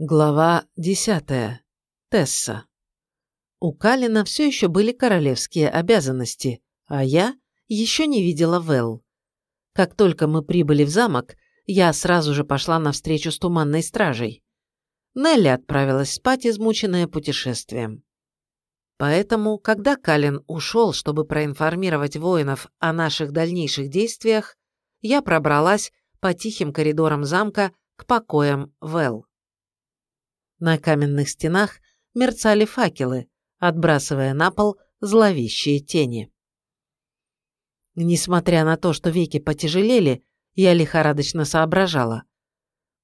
Глава десятая. Тесса. У Калина все еще были королевские обязанности, а я еще не видела Вэл. Как только мы прибыли в замок, я сразу же пошла на встречу с туманной стражей. Нелли отправилась спать, измученная путешествием. Поэтому, когда Калин ушел, чтобы проинформировать воинов о наших дальнейших действиях, я пробралась по тихим коридорам замка к покоям Вэл. На каменных стенах мерцали факелы, отбрасывая на пол зловещие тени. Несмотря на то, что веки потяжелели, я лихорадочно соображала.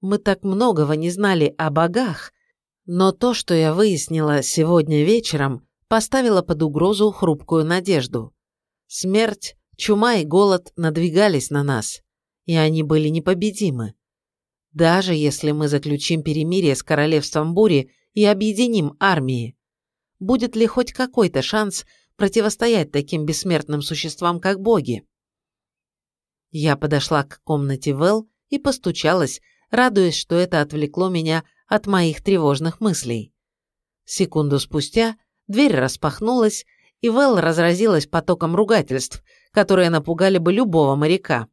Мы так многого не знали о богах, но то, что я выяснила сегодня вечером, поставило под угрозу хрупкую надежду. Смерть, чума и голод надвигались на нас, и они были непобедимы. Даже если мы заключим перемирие с Королевством Бури и объединим армии, будет ли хоть какой-то шанс противостоять таким бессмертным существам, как боги? Я подошла к комнате Вэл и постучалась, радуясь, что это отвлекло меня от моих тревожных мыслей. Секунду спустя дверь распахнулась, и Вэл разразилась потоком ругательств, которые напугали бы любого моряка.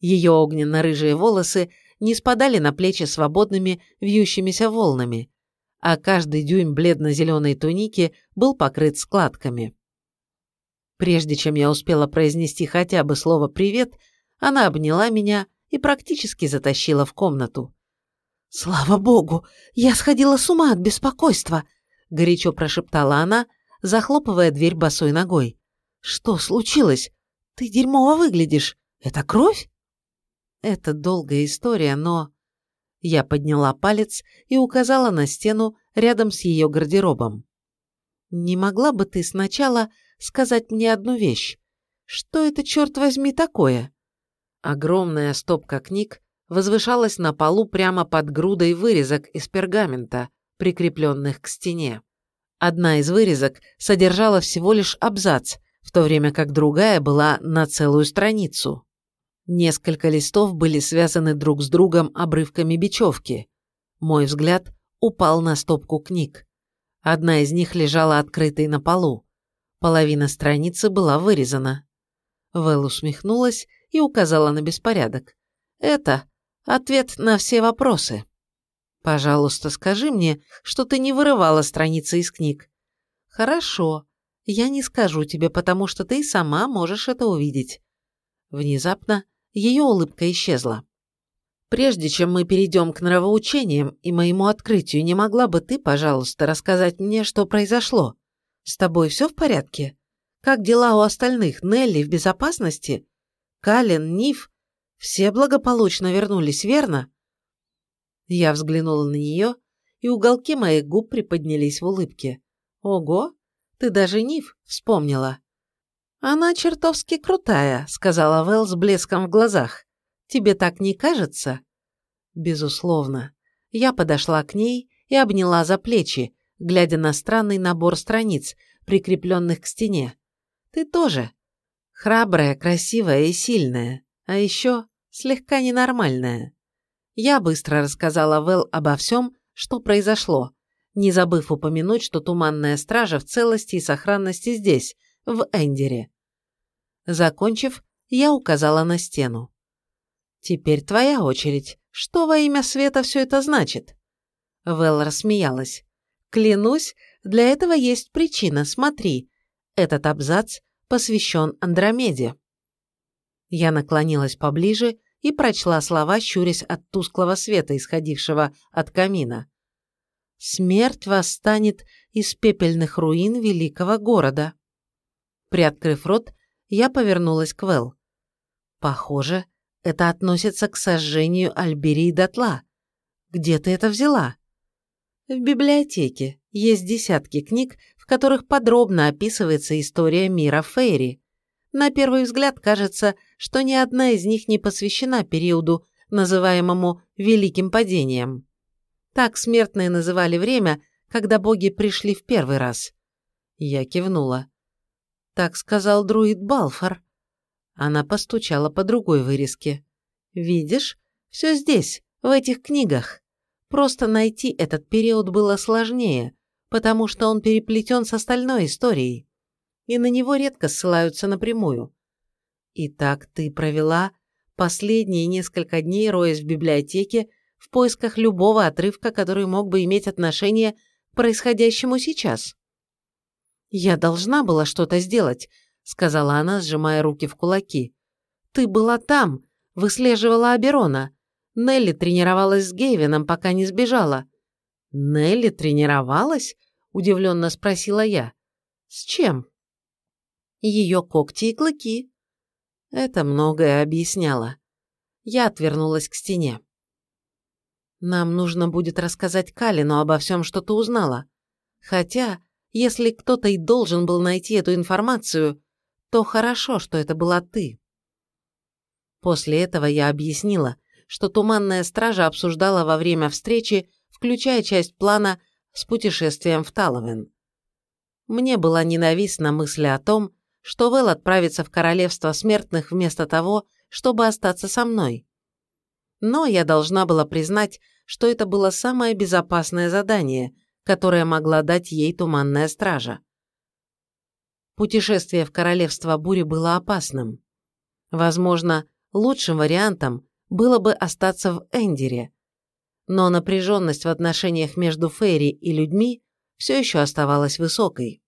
Ее огненно-рыжие волосы не спадали на плечи свободными вьющимися волнами, а каждый дюйм бледно-зеленой туники был покрыт складками. Прежде чем я успела произнести хотя бы слово «привет», она обняла меня и практически затащила в комнату. «Слава богу! Я сходила с ума от беспокойства!» — горячо прошептала она, захлопывая дверь босой ногой. «Что случилось? Ты дерьмово выглядишь. Это кровь?» Это долгая история, но... Я подняла палец и указала на стену рядом с ее гардеробом. «Не могла бы ты сначала сказать мне одну вещь? Что это, черт возьми, такое?» Огромная стопка книг возвышалась на полу прямо под грудой вырезок из пергамента, прикрепленных к стене. Одна из вырезок содержала всего лишь абзац, в то время как другая была на целую страницу. Несколько листов были связаны друг с другом обрывками бечевки. Мой взгляд упал на стопку книг. Одна из них лежала открытой на полу. Половина страницы была вырезана. Вэл усмехнулась и указала на беспорядок. «Это ответ на все вопросы. Пожалуйста, скажи мне, что ты не вырывала страницы из книг». «Хорошо. Я не скажу тебе, потому что ты сама можешь это увидеть». Внезапно ее улыбка исчезла. «Прежде чем мы перейдем к нравоучениям и моему открытию, не могла бы ты, пожалуйста, рассказать мне, что произошло? С тобой все в порядке? Как дела у остальных? Нелли в безопасности? Кален, Ниф? Все благополучно вернулись, верно?» Я взглянула на нее, и уголки моих губ приподнялись в улыбке. «Ого, ты даже Ниф вспомнила!» «Она чертовски крутая», — сказала Вэл с блеском в глазах. «Тебе так не кажется?» «Безусловно». Я подошла к ней и обняла за плечи, глядя на странный набор страниц, прикрепленных к стене. «Ты тоже. Храбрая, красивая и сильная, а еще слегка ненормальная». Я быстро рассказала Вэл обо всем, что произошло, не забыв упомянуть, что туманная стража в целости и сохранности здесь, в Эндере. Закончив, я указала на стену. «Теперь твоя очередь. Что во имя света все это значит?» Вэл рассмеялась. «Клянусь, для этого есть причина, смотри. Этот абзац посвящен Андромеде». Я наклонилась поближе и прочла слова, щурясь от тусклого света, исходившего от камина. «Смерть восстанет из пепельных руин великого города». Приоткрыв рот, я повернулась к Вэл. «Похоже, это относится к сожжению Альберии дотла. Где ты это взяла?» «В библиотеке. Есть десятки книг, в которых подробно описывается история мира Фейри. На первый взгляд кажется, что ни одна из них не посвящена периоду, называемому Великим Падением. Так смертные называли время, когда боги пришли в первый раз. Я кивнула. Так сказал друид Балфор. Она постучала по другой вырезке. «Видишь? Все здесь, в этих книгах. Просто найти этот период было сложнее, потому что он переплетен с остальной историей, и на него редко ссылаются напрямую. Итак, ты провела последние несколько дней, роясь в библиотеке, в поисках любого отрывка, который мог бы иметь отношение к происходящему сейчас. «Я должна была что-то сделать», — сказала она, сжимая руки в кулаки. «Ты была там, выслеживала Аберона. Нелли тренировалась с Гейвином, пока не сбежала». «Нелли тренировалась?» – удивленно спросила я. «С чем?» «Ее когти и клыки». Это многое объясняло. Я отвернулась к стене. «Нам нужно будет рассказать Калину обо всем, что ты узнала. Хотя, если кто-то и должен был найти эту информацию, то хорошо, что это была ты». После этого я объяснила, что Туманная Стража обсуждала во время встречи, включая часть плана с путешествием в Таловен. Мне была ненавистна мысль о том, что Вэл отправится в Королевство Смертных вместо того, чтобы остаться со мной. Но я должна была признать, что это было самое безопасное задание, которое могла дать ей Туманная Стража. Путешествие в Королевство Бури было опасным. Возможно, лучшим вариантом было бы остаться в Эндере, но напряженность в отношениях между Фейри и людьми все еще оставалась высокой.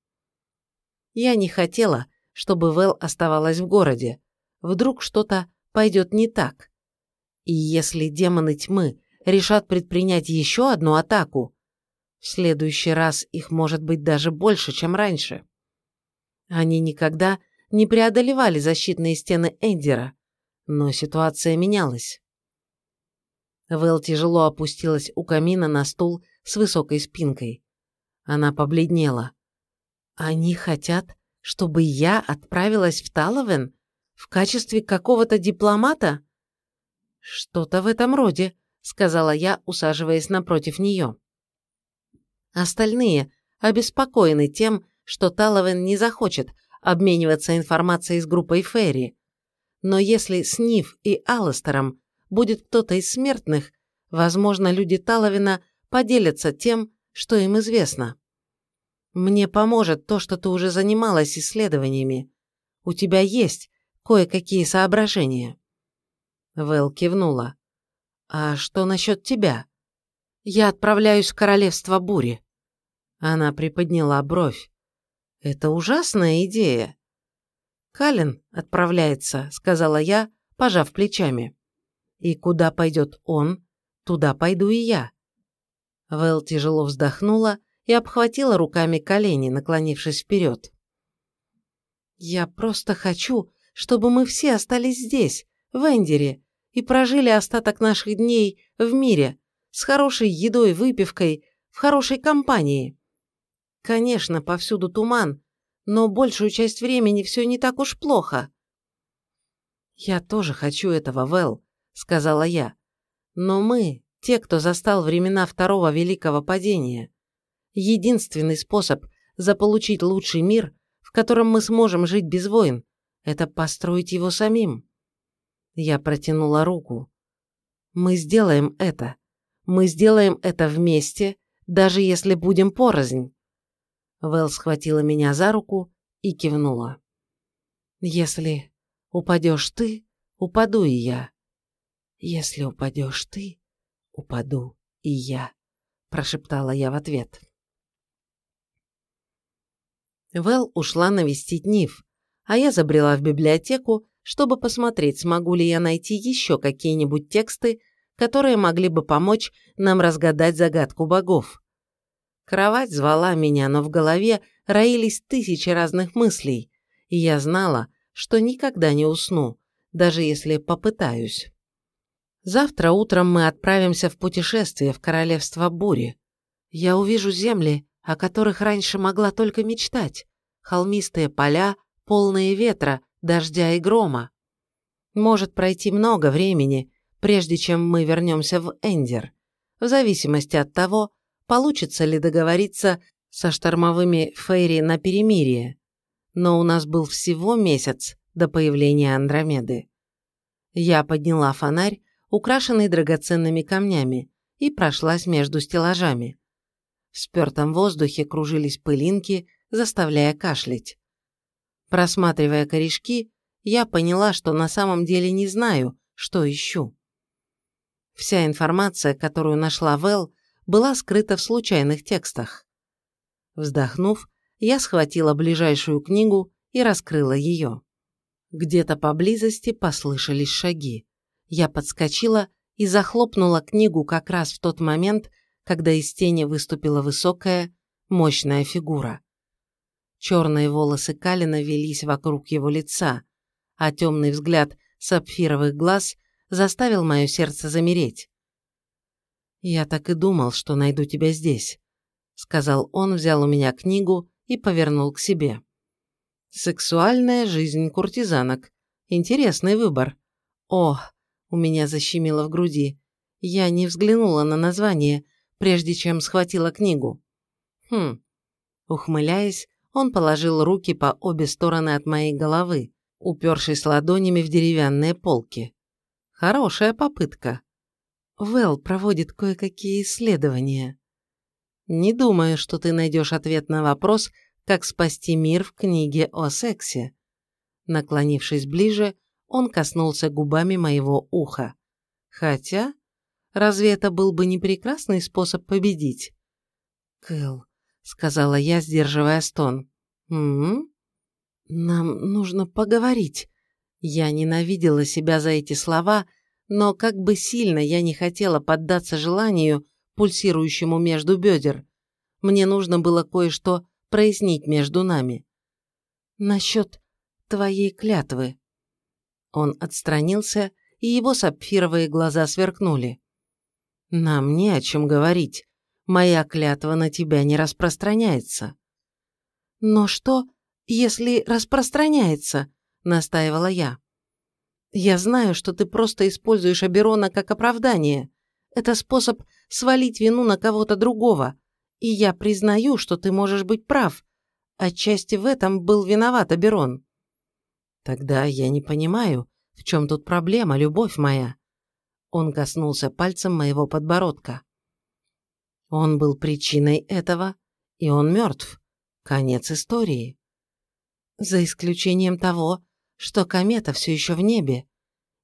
Я не хотела, чтобы Вэл оставалась в городе. Вдруг что-то пойдет не так. И если демоны тьмы решат предпринять еще одну атаку, в следующий раз их может быть даже больше, чем раньше. Они никогда не преодолевали защитные стены Эндера, но ситуация менялась. Вэл тяжело опустилась у камина на стул с высокой спинкой. Она побледнела. «Они хотят, чтобы я отправилась в Таловен в качестве какого-то дипломата?» «Что-то в этом роде», — сказала я, усаживаясь напротив нее. Остальные обеспокоены тем, что Таловен не захочет обмениваться информацией с группой Ферри. Но если с Нив и Алластером будет кто-то из смертных, возможно, люди Таловина поделятся тем, что им известно. Мне поможет то, что ты уже занималась исследованиями. У тебя есть кое-какие соображения. Вэл кивнула. А что насчет тебя? Я отправляюсь в королевство бури. Она приподняла бровь. Это ужасная идея. Калин отправляется, сказала я, пожав плечами. И куда пойдет он, туда пойду и я. Вэл тяжело вздохнула и обхватила руками колени, наклонившись вперед. «Я просто хочу, чтобы мы все остались здесь, в Эндере, и прожили остаток наших дней в мире, с хорошей едой, выпивкой, в хорошей компании. Конечно, повсюду туман, но большую часть времени все не так уж плохо». «Я тоже хочу этого, Вэл», — сказала я. «Но мы, те, кто застал времена второго великого падения, единственный способ заполучить лучший мир, в котором мы сможем жить без войн, это построить его самим». Я протянула руку. «Мы сделаем это. Мы сделаем это вместе, даже если будем порознь». Вэл схватила меня за руку и кивнула. «Если упадешь ты, упаду и я. «Если упадешь ты, упаду и я», – прошептала я в ответ. Вэл ушла навестить Нив, а я забрела в библиотеку, чтобы посмотреть, смогу ли я найти еще какие-нибудь тексты, которые могли бы помочь нам разгадать загадку богов. Кровать звала меня, но в голове роились тысячи разных мыслей, и я знала, что никогда не усну, даже если попытаюсь. Завтра утром мы отправимся в путешествие в королевство Бури. Я увижу земли, о которых раньше могла только мечтать. Холмистые поля, полные ветра, дождя и грома. Может пройти много времени, прежде чем мы вернемся в Эндер, в зависимости от того, получится ли договориться со штормовыми Фейри на перемирие. Но у нас был всего месяц до появления Андромеды. Я подняла фонарь, украшенный драгоценными камнями, и прошлась между стеллажами. В спертом воздухе кружились пылинки, заставляя кашлять. Просматривая корешки, я поняла, что на самом деле не знаю, что ищу. Вся информация, которую нашла Вэл, была скрыта в случайных текстах. Вздохнув, я схватила ближайшую книгу и раскрыла ее. Где-то поблизости послышались шаги. Я подскочила и захлопнула книгу как раз в тот момент, когда из тени выступила высокая, мощная фигура. Черные волосы Калина велись вокруг его лица, а темный взгляд сапфировых глаз заставил мое сердце замереть. «Я так и думал, что найду тебя здесь», — сказал он, взял у меня книгу и повернул к себе. «Сексуальная жизнь куртизанок. Интересный выбор. О, у меня защемило в груди. Я не взглянула на название, прежде чем схватила книгу. Хм. Ухмыляясь, он положил руки по обе стороны от моей головы, упершись ладонями в деревянные полки. Хорошая попытка. Вэл проводит кое-какие исследования. Не думаю, что ты найдешь ответ на вопрос, как спасти мир в книге о сексе. Наклонившись ближе, он коснулся губами моего уха. Хотя, разве это был бы не прекрасный способ победить? Кэл, сказала я, сдерживая стон. «М, Нам нужно поговорить. Я ненавидела себя за эти слова, но как бы сильно я не хотела поддаться желанию, пульсирующему между бедер, мне нужно было кое-что прояснить между нами. Насчет твоей клятвы. Он отстранился, и его сапфировые глаза сверкнули. «Нам не о чем говорить. Моя клятва на тебя не распространяется». «Но что, если распространяется?» – настаивала я. Я знаю, что ты просто используешь Аберона как оправдание. Это способ свалить вину на кого-то другого. И я признаю, что ты можешь быть прав. Отчасти в этом был виноват Аберон. Тогда я не понимаю, в чем тут проблема, любовь моя. Он коснулся пальцем моего подбородка. Он был причиной этого, и он мертв. Конец истории. За исключением того, что комета все еще в небе.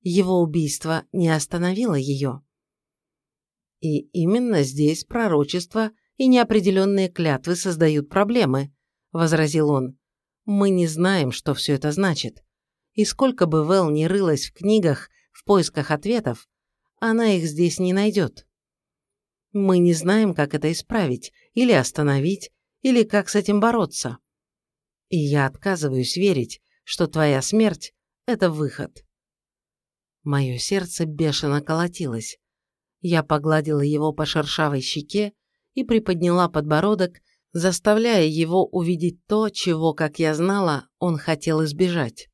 Его убийство не остановило ее. И именно здесь пророчество и неопределенные клятвы создают проблемы, возразил он. Мы не знаем, что все это значит. И сколько бы Вэл ни рылась в книгах в поисках ответов, она их здесь не найдет. Мы не знаем, как это исправить, или остановить, или как с этим бороться. И я отказываюсь верить, что твоя смерть – это выход. Мое сердце бешено колотилось. Я погладила его по шершавой щеке и приподняла подбородок, заставляя его увидеть то, чего, как я знала, он хотел избежать.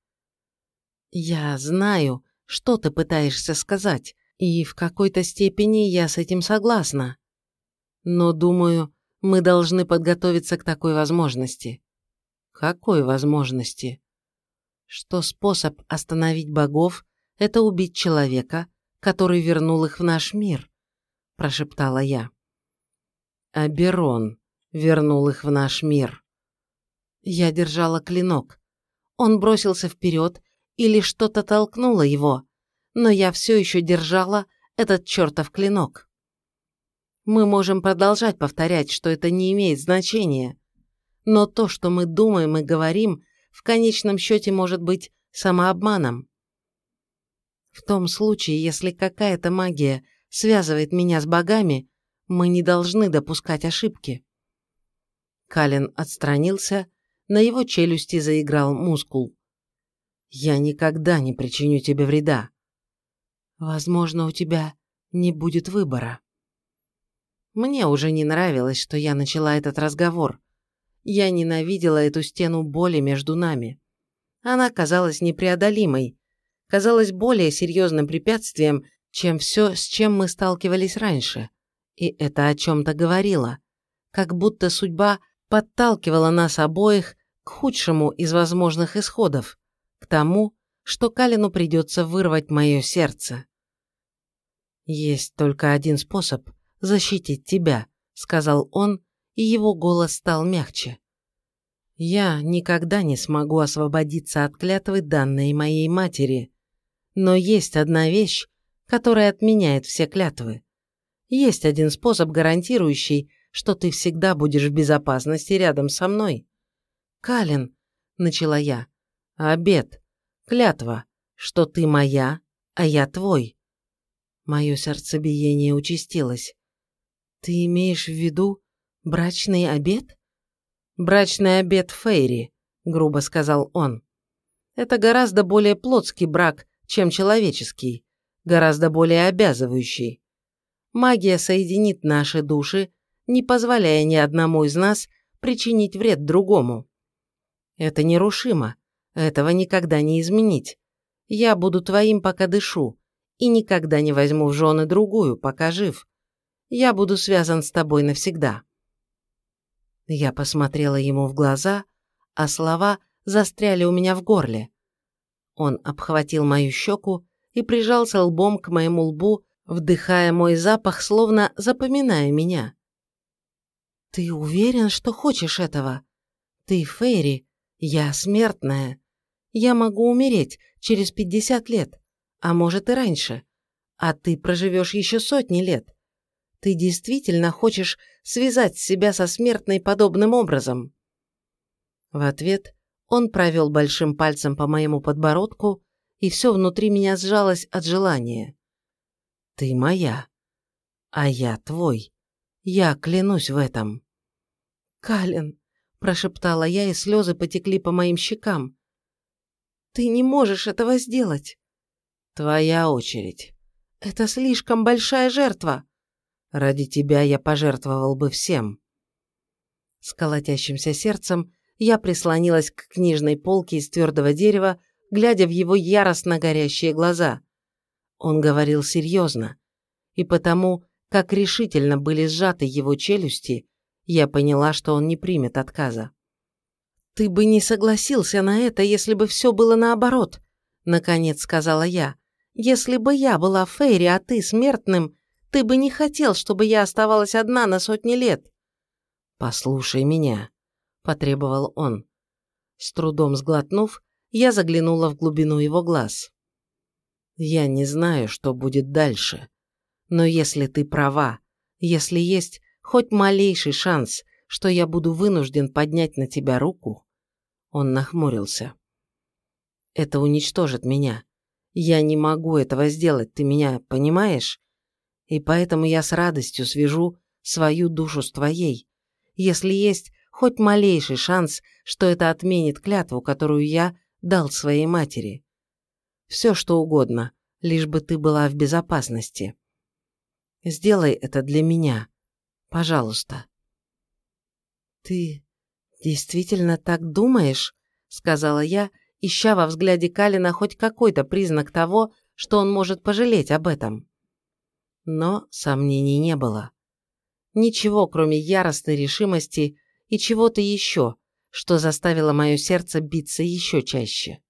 «Я знаю, что ты пытаешься сказать, и в какой-то степени я с этим согласна. Но, думаю, мы должны подготовиться к такой возможности». «Какой возможности?» Что способ остановить богов – это убить человека, который вернул их в наш мир, прошептала я. Аберон вернул их в наш мир. Я держала клинок. Он бросился вперед, или что-то толкнуло его, но я все еще держала этот чертов клинок. Мы можем продолжать повторять, что это не имеет значения, но то, что мы думаем и говорим, в конечном счете может быть самообманом. В том случае, если какая-то магия связывает меня с богами, мы не должны допускать ошибки. Калин отстранился, на его челюсти заиграл мускул. «Я никогда не причиню тебе вреда. Возможно, у тебя не будет выбора». Мне уже не нравилось, что я начала этот разговор. Я ненавидела эту стену боли между нами. Она казалась непреодолимой, казалась более серьезным препятствием, чем все, с чем мы сталкивались раньше. И это о чем-то говорило. Как будто судьба подталкивала нас обоих к худшему из возможных исходов, к тому, что Калину придется вырвать мое сердце. Есть только один способ защитить тебя», — сказал он, и его голос стал мягче. «Я никогда не смогу освободиться от клятвы, данной моей матери. Но есть одна вещь, которая отменяет все клятвы. Есть один способ, гарантирующий, что ты всегда будешь в безопасности рядом со мной. Калин, начала я, обед, клятва, что ты моя, а я твой. Мое сердцебиение участилось. Ты имеешь в виду брачный обед? Брачный обед Фейри, грубо сказал он. Это гораздо более плотский брак, чем человеческий, гораздо более обязывающий. Магия соединит наши души, не позволяя ни одному из нас причинить вред другому. Это нерушимо, этого никогда не изменить. Я буду твоим, пока дышу, и никогда не возьму в жены другую, пока жив. Я буду связан с тобой навсегда. Я посмотрела ему в глаза, а слова застряли у меня в горле. Он обхватил мою щеку и прижался лбом к моему лбу, вдыхая мой запах, словно запоминая меня. «Ты уверен, что хочешь этого? Ты Фейри, я смертная. Я могу умереть через пятьдесят лет, а может и раньше. А ты проживешь еще сотни лет. Ты действительно хочешь связать себя со смертной подобным образом?» В ответ он провел большим пальцем по моему подбородку, и все внутри меня сжалось от желания. Ты моя, а я твой. Я клянусь в этом. Калин, прошептала я, и слезы потекли по моим щекам. Ты не можешь этого сделать. Твоя очередь. Это слишком большая жертва. Ради тебя я пожертвовал бы всем. С колотящимся сердцем я прислонилась к книжной полке из твердого дерева, глядя в его яростно горящие глаза. Он говорил серьезно, и потому, как решительно были сжаты его челюсти, я поняла, что он не примет отказа. «Ты бы не согласился на это, если бы все было наоборот», — наконец сказала я. «Если бы я была Фейри, а ты смертным, ты бы не хотел, чтобы я оставалась одна на сотни лет». «Послушай меня», — потребовал он. С трудом сглотнув, я заглянула в глубину его глаз. Я не знаю, что будет дальше. Но если ты права, если есть хоть малейший шанс, что я буду вынужден поднять на тебя руку, он нахмурился. Это уничтожит меня. Я не могу этого сделать, ты меня понимаешь? И поэтому я с радостью свяжу свою душу с твоей, если есть хоть малейший шанс, что это отменит клятву, которую я дал своей матери. Все, что угодно, лишь бы ты была в безопасности. Сделай это для меня. Пожалуйста. Ты действительно так думаешь? Сказала я, ища во взгляде Калина хоть какой-то признак того, что он может пожалеть об этом. Но сомнений не было. Ничего, кроме яростной решимости и чего-то еще, что заставило мое сердце биться еще чаще.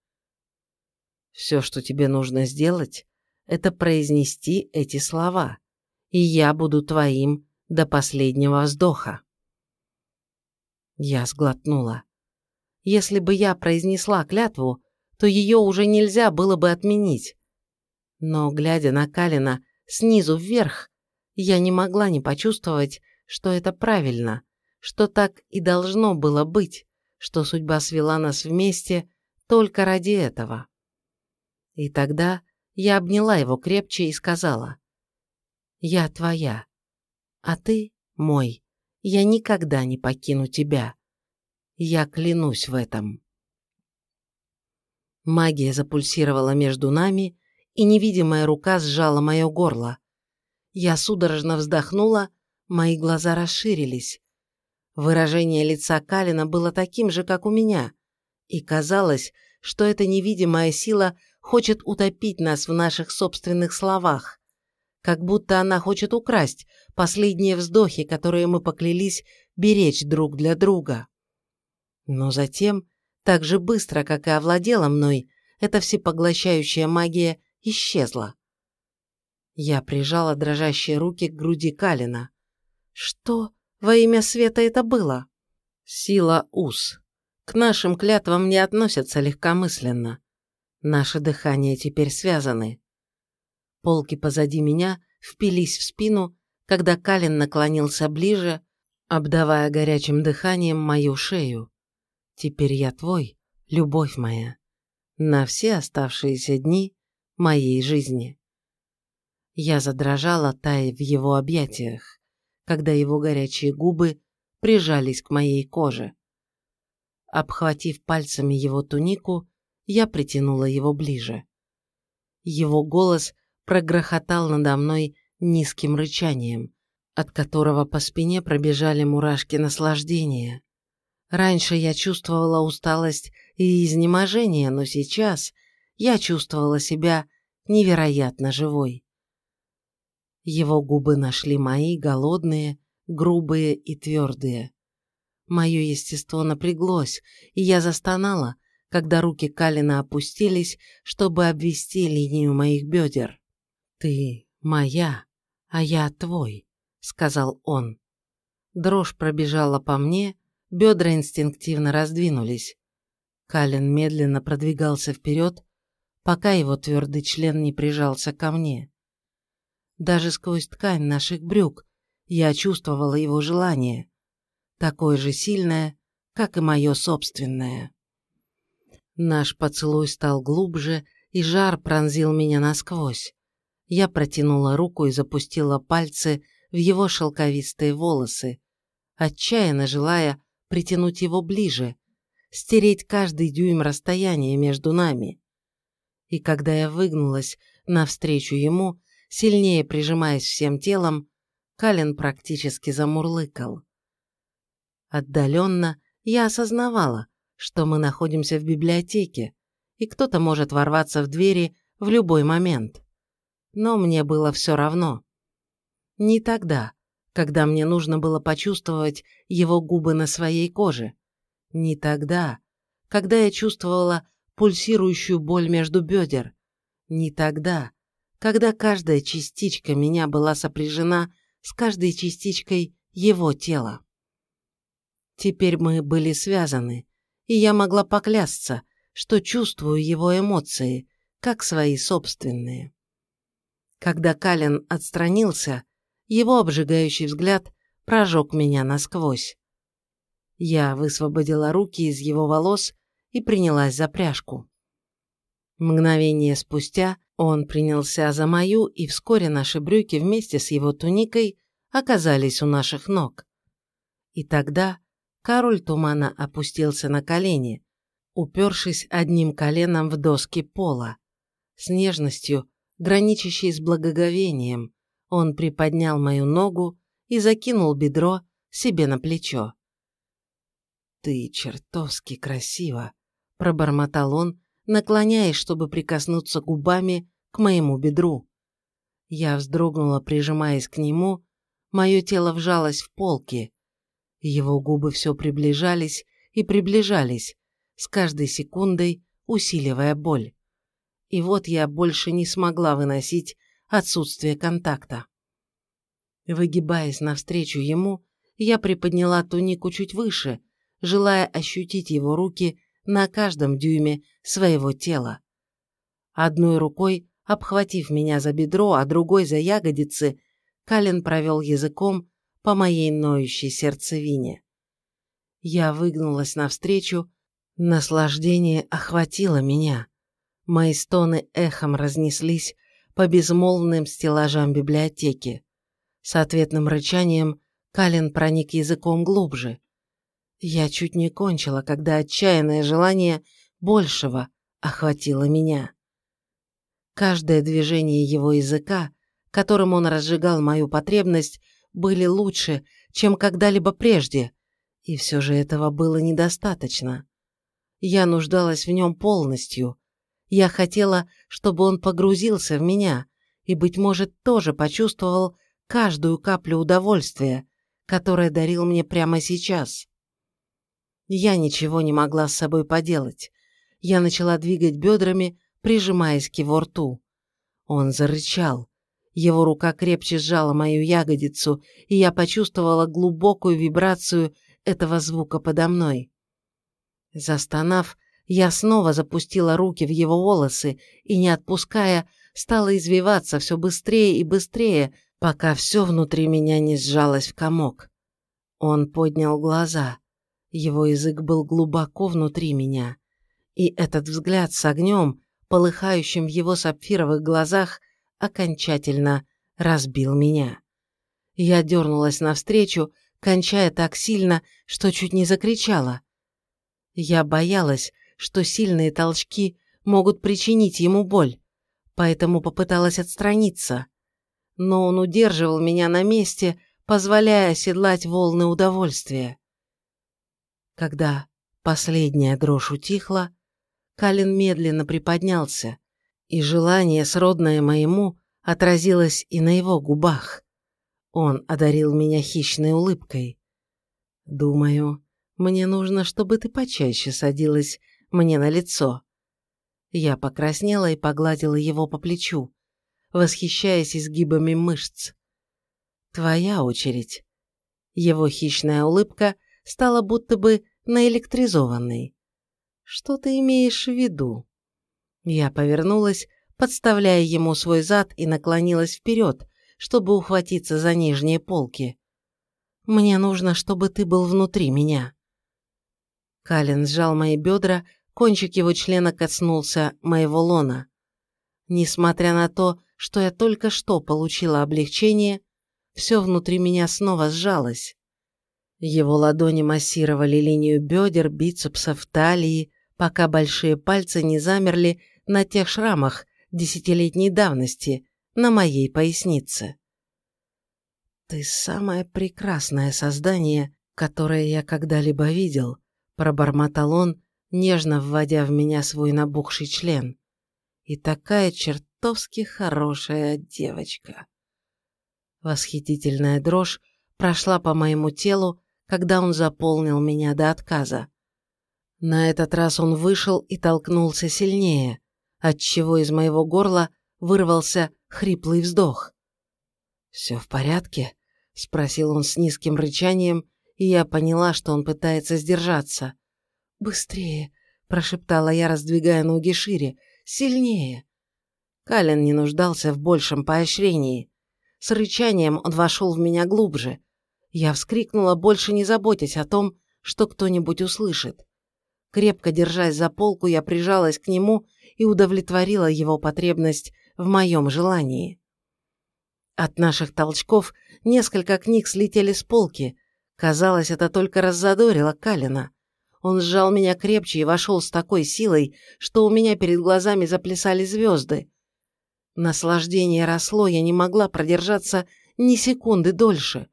Все, что тебе нужно сделать, это произнести эти слова, и я буду твоим до последнего вздоха. Я сглотнула. Если бы я произнесла клятву, то ее уже нельзя было бы отменить. Но, глядя на Калина снизу вверх, я не могла не почувствовать, что это правильно, что так и должно было быть, что судьба свела нас вместе только ради этого. И тогда я обняла его крепче и сказала, «Я твоя, а ты мой. Я никогда не покину тебя. Я клянусь в этом». Магия запульсировала между нами, и невидимая рука сжала мое горло. Я судорожно вздохнула, мои глаза расширились. Выражение лица Калина было таким же, как у меня, и казалось, что эта невидимая сила хочет утопить нас в наших собственных словах, как будто она хочет украсть последние вздохи, которые мы поклялись беречь друг для друга. Но затем, так же быстро, как и овладела мной, эта всепоглощающая магия исчезла. Я прижала дрожащие руки к груди Калина. Что во имя света это было? Сила уз. К нашим клятвам не относятся легкомысленно. Наши дыхания теперь связаны. Полки позади меня впились в спину, когда Калин наклонился ближе, обдавая горячим дыханием мою шею. Теперь я твой, любовь моя, на все оставшиеся дни моей жизни. Я задрожала, тая в его объятиях, когда его горячие губы прижались к моей коже. Обхватив пальцами его тунику, я притянула его ближе. Его голос прогрохотал надо мной низким рычанием, от которого по спине пробежали мурашки наслаждения. Раньше я чувствовала усталость и изнеможение, но сейчас я чувствовала себя невероятно живой. Его губы нашли мои, голодные, грубые и твердые. Мое естество напряглось, и я застонала, когда руки Калина опустились, чтобы обвести линию моих бедер. «Ты моя, а я твой», — сказал он. Дрожь пробежала по мне, Бедра инстинктивно раздвинулись. Калин медленно продвигался вперед, пока его твердый член не прижался ко мне. Даже сквозь ткань наших брюк я чувствовала его желание, такое же сильное, как и мое собственное. Наш поцелуй стал глубже, и жар пронзил меня насквозь. Я протянула руку и запустила пальцы в его шелковистые волосы, отчаянно желая притянуть его ближе, стереть каждый дюйм расстояния между нами. И когда я выгнулась навстречу ему, сильнее прижимаясь всем телом, Калин практически замурлыкал. Отдаленно я осознавала, что мы находимся в библиотеке, и кто-то может ворваться в двери в любой момент. Но мне было все равно. Не тогда, когда мне нужно было почувствовать его губы на своей коже. Не тогда, когда я чувствовала пульсирующую боль между бедер. Не тогда, когда каждая частичка меня была сопряжена с каждой частичкой его тела. Теперь мы были связаны, и я могла поклясться, что чувствую его эмоции, как свои собственные. Когда Калин отстранился, его обжигающий взгляд прожег меня насквозь. Я высвободила руки из его волос и принялась за пряжку. Мгновение спустя он принялся за мою, и вскоре наши брюки вместе с его туникой оказались у наших ног. И тогда король тумана опустился на колени, упершись одним коленом в доски пола, с нежностью, граничащей с благоговением, он приподнял мою ногу и закинул бедро себе на плечо. «Ты чертовски красиво!» – пробормотал он, наклоняясь, чтобы прикоснуться губами к моему бедру. Я вздрогнула, прижимаясь к нему, мое тело вжалось в полки. Его губы все приближались и приближались, с каждой секундой усиливая боль. И вот я больше не смогла выносить отсутствие контакта. Выгибаясь навстречу ему, я приподняла тунику чуть выше, желая ощутить его руки на каждом дюйме своего тела. Одной рукой, обхватив меня за бедро, а другой за ягодицы, Калин провел языком по моей ноющей сердцевине. Я выгнулась навстречу, наслаждение охватило меня. Мои стоны эхом разнеслись по безмолвным стеллажам библиотеки. С ответным рычанием Калин проник языком глубже. Я чуть не кончила, когда отчаянное желание большего охватило меня. Каждое движение его языка, которым он разжигал мою потребность, были лучше, чем когда-либо прежде, и все же этого было недостаточно. Я нуждалась в нем полностью, я хотела, чтобы он погрузился в меня и, быть может, тоже почувствовал каждую каплю удовольствия, которое дарил мне прямо сейчас. Я ничего не могла с собой поделать. Я начала двигать бедрами, прижимаясь к его рту. Он зарычал, Его рука крепче сжала мою ягодицу, и я почувствовала глубокую вибрацию этого звука подо мной. Застонав, я снова запустила руки в его волосы и, не отпуская, стала извиваться все быстрее и быстрее, пока все внутри меня не сжалось в комок. Он поднял глаза. Его язык был глубоко внутри меня. И этот взгляд с огнем, полыхающим в его сапфировых глазах, окончательно разбил меня. Я дернулась навстречу, кончая так сильно, что чуть не закричала. Я боялась, что сильные толчки могут причинить ему боль, поэтому попыталась отстраниться. Но он удерживал меня на месте, позволяя оседлать волны удовольствия. Когда последняя дрожь утихла, Калин медленно приподнялся, и желание, сродное моему, отразилось и на его губах. Он одарил меня хищной улыбкой. «Думаю, мне нужно, чтобы ты почаще садилась мне на лицо». Я покраснела и погладила его по плечу, восхищаясь изгибами мышц. «Твоя очередь». Его хищная улыбка стала будто бы наэлектризованной. «Что ты имеешь в виду?» Я повернулась, подставляя ему свой зад и наклонилась вперед, чтобы ухватиться за нижние полки. «Мне нужно, чтобы ты был внутри меня». Калин сжал мои бедра, кончик его члена коснулся моего лона. Несмотря на то, что я только что получила облегчение, все внутри меня снова сжалось. Его ладони массировали линию бедер, бицепсов, талии, пока большие пальцы не замерли на тех шрамах десятилетней давности на моей пояснице. «Ты самое прекрасное создание, которое я когда-либо видел», пробормотал он, нежно вводя в меня свой набухший член. «И такая чертовски хорошая девочка». Восхитительная дрожь прошла по моему телу, когда он заполнил меня до отказа. На этот раз он вышел и толкнулся сильнее, отчего из моего горла вырвался хриплый вздох. «Все в порядке?» – спросил он с низким рычанием, и я поняла, что он пытается сдержаться. «Быстрее!» – прошептала я, раздвигая ноги шире. «Сильнее!» Калин не нуждался в большем поощрении. С рычанием он вошел в меня глубже. Я вскрикнула, больше не заботясь о том, что кто-нибудь услышит. Крепко держась за полку, я прижалась к нему и удовлетворила его потребность в моем желании. От наших толчков несколько книг слетели с полки. Казалось, это только раззадорило Калина. Он сжал меня крепче и вошел с такой силой, что у меня перед глазами заплясали звезды. Наслаждение росло, я не могла продержаться ни секунды дольше.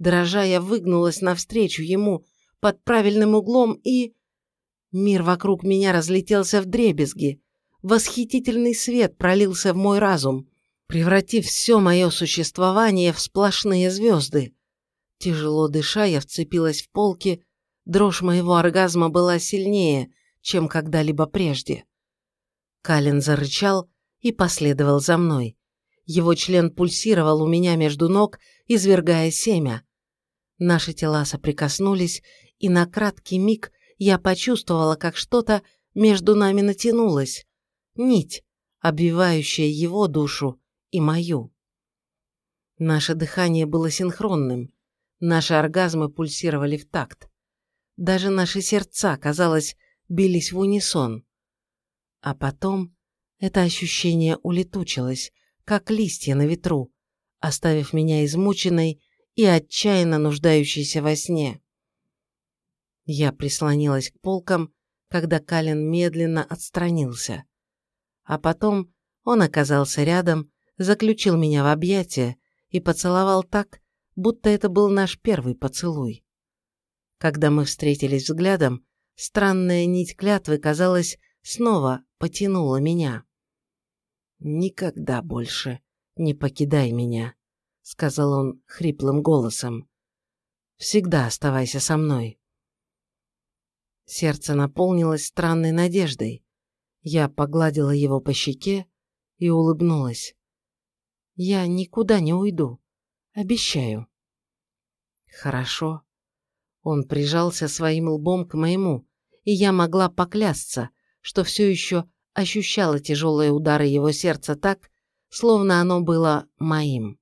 Дрожа, я выгнулась навстречу ему под правильным углом и... Мир вокруг меня разлетелся в дребезги. Восхитительный свет пролился в мой разум, превратив все мое существование в сплошные звезды. Тяжело дыша, я вцепилась в полки, дрожь моего оргазма была сильнее, чем когда-либо прежде. Калин зарычал, и последовал за мной. Его член пульсировал у меня между ног, извергая семя. Наши тела соприкоснулись, и на краткий миг я почувствовала, как что-то между нами натянулось. Нить, обвивающая его душу и мою. Наше дыхание было синхронным. Наши оргазмы пульсировали в такт. Даже наши сердца, казалось, бились в унисон. А потом это ощущение улетучилось, как листья на ветру, оставив меня измученной и отчаянно нуждающейся во сне. Я прислонилась к полкам, когда Калин медленно отстранился. А потом он оказался рядом, заключил меня в объятия и поцеловал так, будто это был наш первый поцелуй. Когда мы встретились взглядом, странная нить клятвы, казалось, снова потянула меня. «Никогда больше не покидай меня», — сказал он хриплым голосом. «Всегда оставайся со мной». Сердце наполнилось странной надеждой. Я погладила его по щеке и улыбнулась. Я никуда не уйду. Обещаю. Хорошо. Он прижался своим лбом к моему, и я могла поклясться, что все еще ощущала тяжелые удары его сердца так, словно оно было моим.